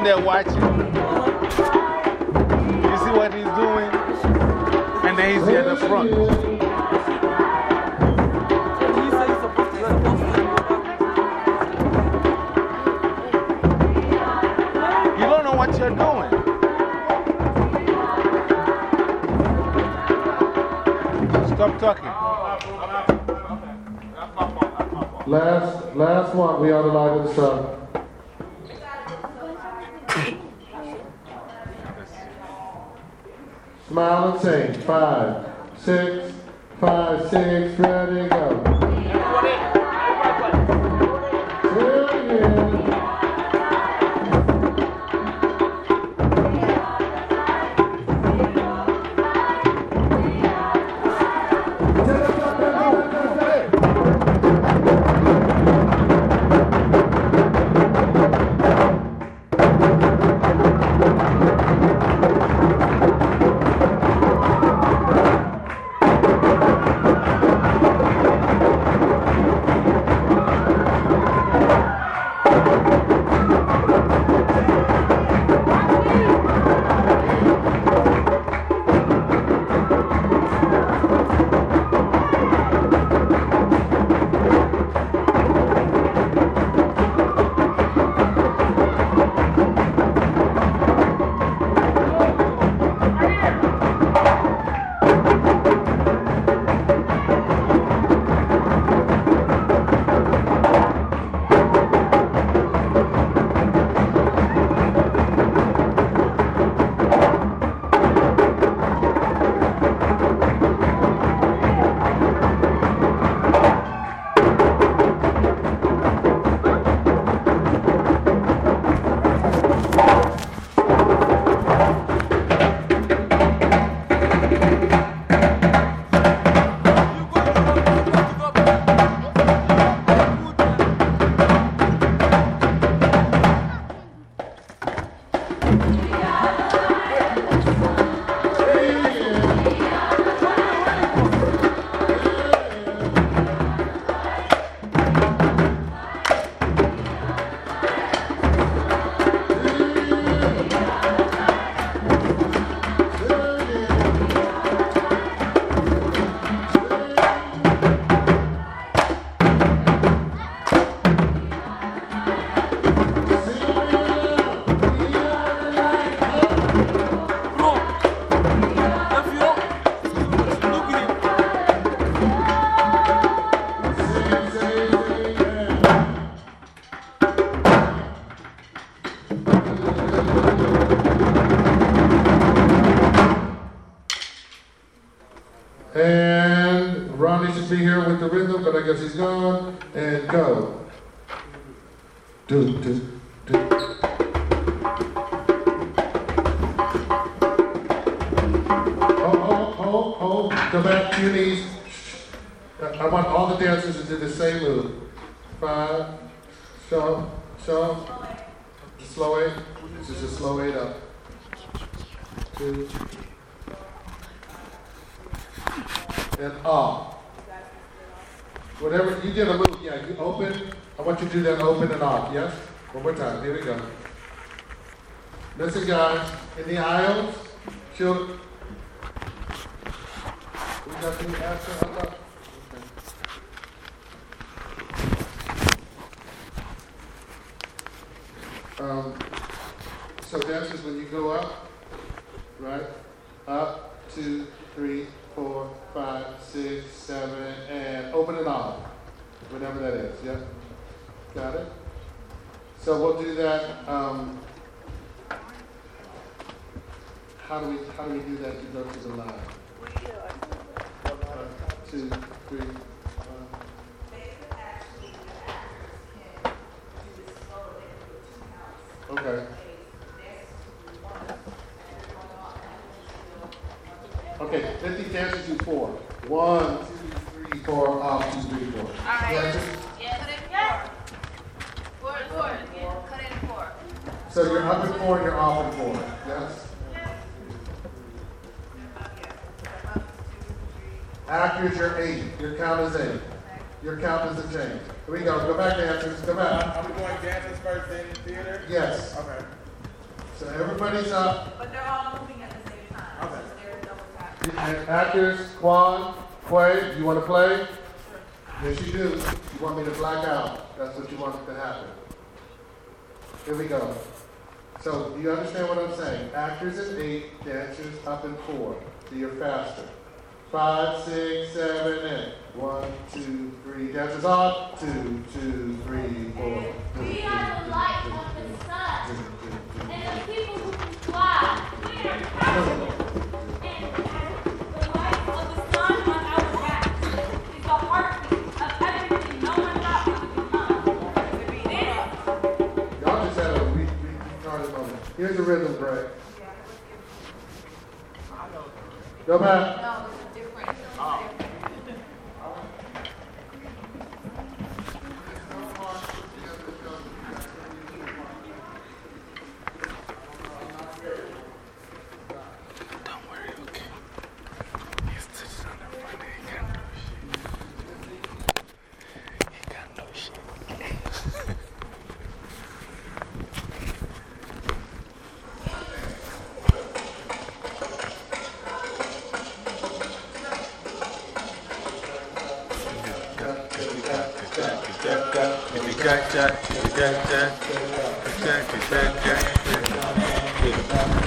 sitting there watching. You see what he's doing? And then he's here at the front. You don't know what you're doing. Stop talking. Last, last one, we are allowed the start. Smile and sing. Five, six, five, six, ready, go. And Ronnie should be here with the rhythm, but I guess he's gone. And go. Do, do, do. Oh, oh, oh, oh. Go back to your knees. I want all the dancers to do the same move. Five. Show, show. Slow eight. This is a slow eight up. Two. And off. Whatever, you did a move, yeah, you open. I want you to do that open and off, yes? One more time, here we go. Listen, guys, in the aisles, children. We got the answer, thought. Um, so dancers, when you go up, right? Up, two, three, four, five, six, seven, and open it off. Whatever that is, yeah? Got it? So we'll do that. Um, how do we how do we do that to go to the line? One, two, three. Okay. Okay, fifty dances do four. One, two, three, four, off, two, three, four. Dances. So you're up in four and you're off in four, yes? Actors, you're eight. Your count is eight. Your count is a change. Here we go. Go back, dancers. Go back. I'm going dancers first, then theater? Yes. Okay. So everybody's up. But they're all moving at the same time, Okay. so they're double tap. And Actors, Quan, Quay, you want to play? Yes, you do. You want me to black out. That's what you want to happen. Here we go. So, do you understand what I'm saying? Actors in eight, dancers up in four. So you're faster. Five, six, seven, and one, two, three. Dancers on. Two, two, three, four. We are the light of the sun, and the people who can fly. We are powerful. The rhythm break. Go back. Jack, Jack, Jack, Jack, Jack, Jack, Jack, Jack.